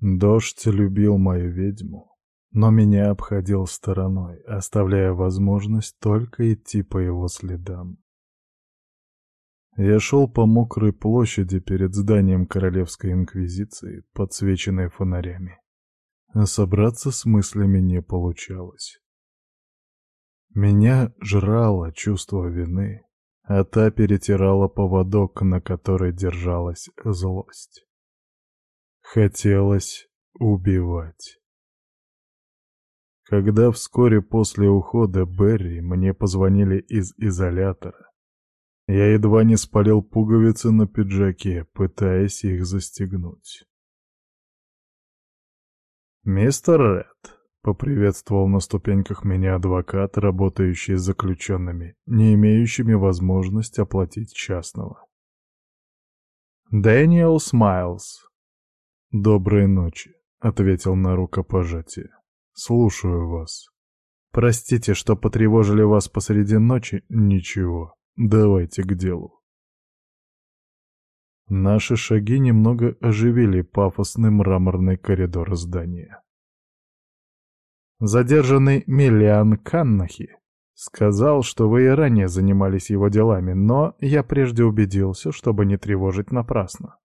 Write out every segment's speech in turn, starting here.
Дождь любил мою ведьму, но меня обходил стороной, оставляя возможность только идти по его следам. Я шел по мокрой площади перед зданием Королевской Инквизиции, подсвеченной фонарями. А собраться с мыслями не получалось. Меня жрало чувство вины, а та перетирала поводок, на который держалась злость. Хотелось убивать. Когда вскоре после ухода Берри мне позвонили из изолятора, я едва не спалил пуговицы на пиджаке, пытаясь их застегнуть. «Мистер Ред», — поприветствовал на ступеньках меня адвокат, работающий с заключенными, не имеющими возможности оплатить частного. «Дэниел Смайлз». «Доброй ночи», — ответил на рукопожатие. «Слушаю вас». «Простите, что потревожили вас посреди ночи?» «Ничего». Давайте к делу. Наши шаги немного оживили пафосный мраморный коридор здания. Задержанный Миллиан Каннахи сказал, что вы и ранее занимались его делами, но я прежде убедился, чтобы не тревожить напрасно.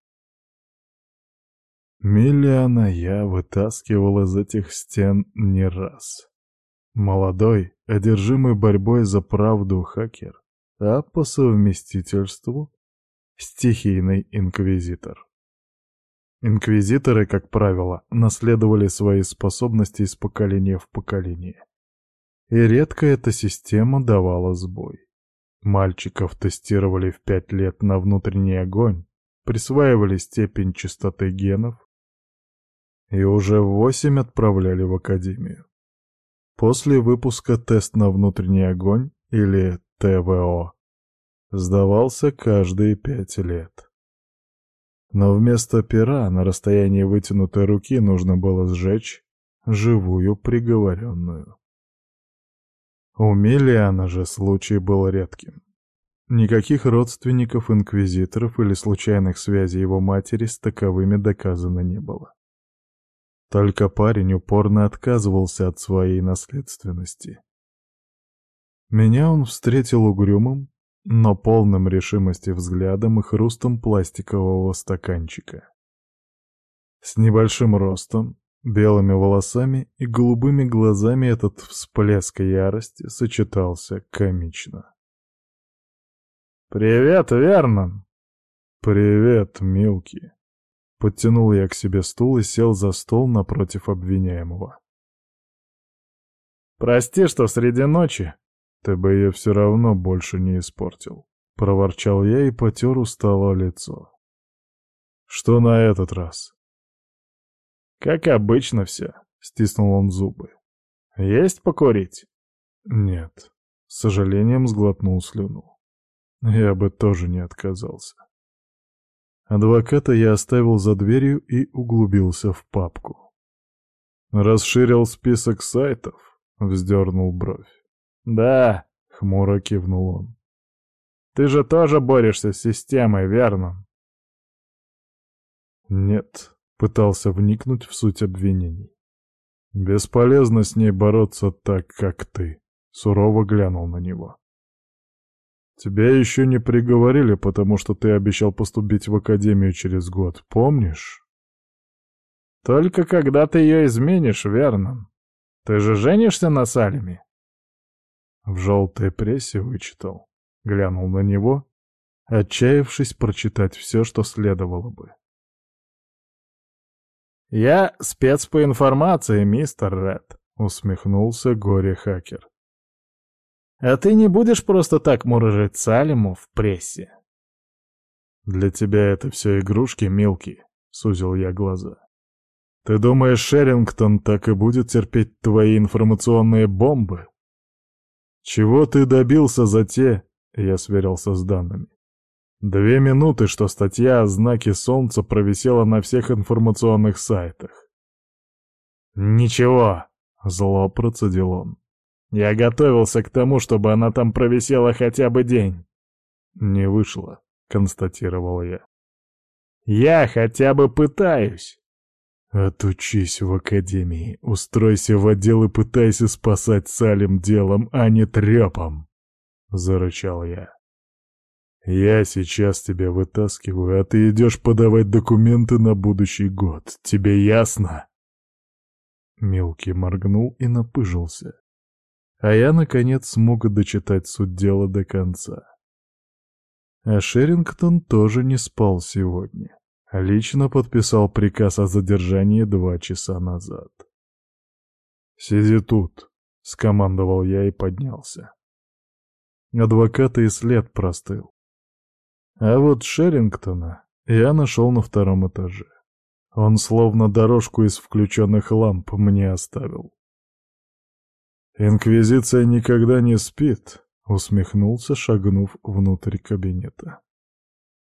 Миллиана я вытаскивал из этих стен не раз. Молодой, одержимый борьбой за правду хакер, а по совместительству стихийный инквизитор. Инквизиторы, как правило, наследовали свои способности из поколения в поколение. И редко эта система давала сбой. Мальчиков тестировали в пять лет на внутренний огонь, присваивали степень чистоты генов и уже восемь отправляли в академию. После выпуска тест на внутренний огонь или ТВО. Сдавался каждые пять лет. Но вместо пера на расстоянии вытянутой руки нужно было сжечь живую приговоренную. У Миллиана же случай был редким. Никаких родственников инквизиторов или случайных связей его матери с таковыми доказано не было. Только парень упорно отказывался от своей наследственности. Меня он встретил угрюмым, но полным решимости взглядом и хрустом пластикового стаканчика. С небольшим ростом, белыми волосами и голубыми глазами этот всплеск ярости сочетался комично. «Привет, Вернон!» «Привет, Милки!» Подтянул я к себе стул и сел за стол напротив обвиняемого. «Прости, что среди ночи «Ты бы ее все равно больше не испортил», — проворчал я и потер устало лицо. «Что на этот раз?» «Как обычно все», — стиснул он зубы. «Есть покурить?» «Нет», — с сожалением сглотнул слюну. «Я бы тоже не отказался». Адвоката я оставил за дверью и углубился в папку. «Расширил список сайтов?» — вздернул бровь. «Да», — хмуро кивнул он. «Ты же тоже борешься с системой, верно?» «Нет», — пытался вникнуть в суть обвинений. «Бесполезно с ней бороться так, как ты», — сурово глянул на него. «Тебя еще не приговорили, потому что ты обещал поступить в академию через год, помнишь?» «Только когда ты ее изменишь, верно? Ты же женишься на Салеме?» В желтой прессе вычитал. Глянул на него, отчаявшись прочитать все, что следовало бы. «Я спец по информации, мистер Ред», — усмехнулся горе-хакер. «А ты не будешь просто так мурыжить Салиму в прессе?» «Для тебя это все игрушки, мелкие», — сузил я глаза. «Ты думаешь, Шерингтон так и будет терпеть твои информационные бомбы?» «Чего ты добился за те...» — я сверился с данными. «Две минуты, что статья о знаке Солнца провисела на всех информационных сайтах». «Ничего», — зло процедил он. «Я готовился к тому, чтобы она там провисела хотя бы день». «Не вышло», — констатировал я. «Я хотя бы пытаюсь». Отучись в академии, устройся в отдел и пытайся спасать Салим делом, а не трепом, — зарычал я. Я сейчас тебя вытаскиваю, а ты идешь подавать документы на будущий год. Тебе ясно? Мелкий моргнул и напыжился. А я, наконец, смог дочитать суть дела до конца. А Шерингтон тоже не спал сегодня. Лично подписал приказ о задержании два часа назад. «Сиди тут», — скомандовал я и поднялся. Адвоката и след простыл. А вот Шерингтона я нашел на втором этаже. Он словно дорожку из включенных ламп мне оставил. «Инквизиция никогда не спит», — усмехнулся, шагнув внутрь кабинета.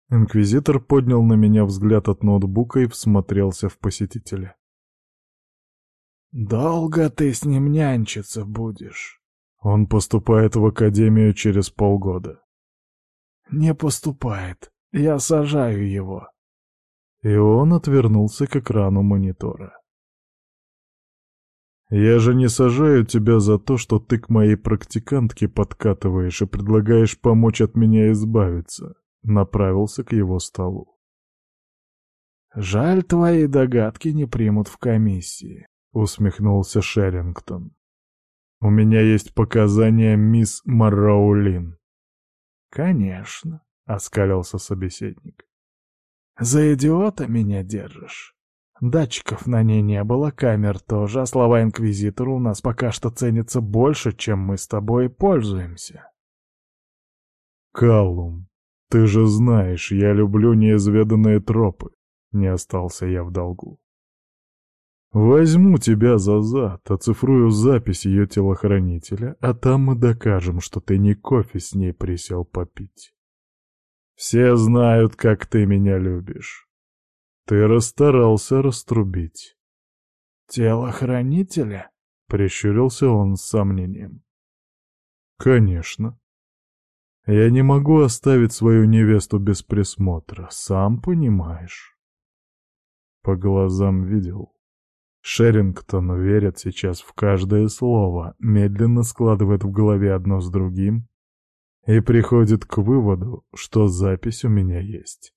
Инквизитор поднял на меня взгляд от ноутбука и всмотрелся в посетителя. «Долго ты с ним нянчиться будешь?» Он поступает в академию через полгода. «Не поступает. Я сажаю его». И он отвернулся к экрану монитора. «Я же не сажаю тебя за то, что ты к моей практикантке подкатываешь и предлагаешь помочь от меня избавиться», — направился к его столу. «Жаль, твои догадки не примут в комиссии», — усмехнулся Шерингтон. «У меня есть показания мисс Марраулин». «Конечно», — оскалился собеседник. «За идиота меня держишь? Датчиков на ней не было, камер тоже, а слова Инквизитора у нас пока что ценятся больше, чем мы с тобой пользуемся». «Каллум, ты же знаешь, я люблю неизведанные тропы», — не остался я в долгу. Возьму тебя за зад, оцифрую запись ее телохранителя, а там мы докажем, что ты не кофе с ней присел попить. Все знают, как ты меня любишь. Ты расстарался раструбить. «Телохранителя?» — прищурился он с сомнением. «Конечно. Я не могу оставить свою невесту без присмотра, сам понимаешь». По глазам видел. Шерингтон верит сейчас в каждое слово, медленно складывает в голове одно с другим и приходит к выводу, что запись у меня есть.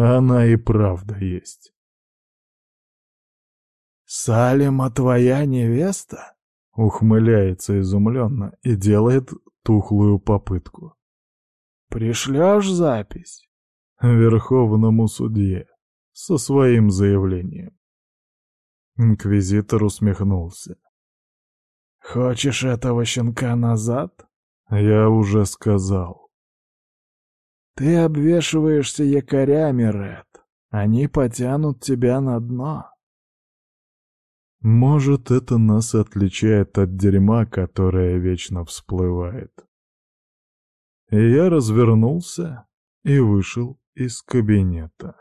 Она и правда есть. «Салима твоя невеста?» — ухмыляется изумленно и делает тухлую попытку. «Пришлешь запись?» Верховному судье со своим заявлением. Инквизитор усмехнулся. «Хочешь этого щенка назад?» «Я уже сказал». «Ты обвешиваешься якорями, Ред. Они потянут тебя на дно». «Может, это нас отличает от дерьма, которое вечно всплывает». И я развернулся и вышел из кабинета.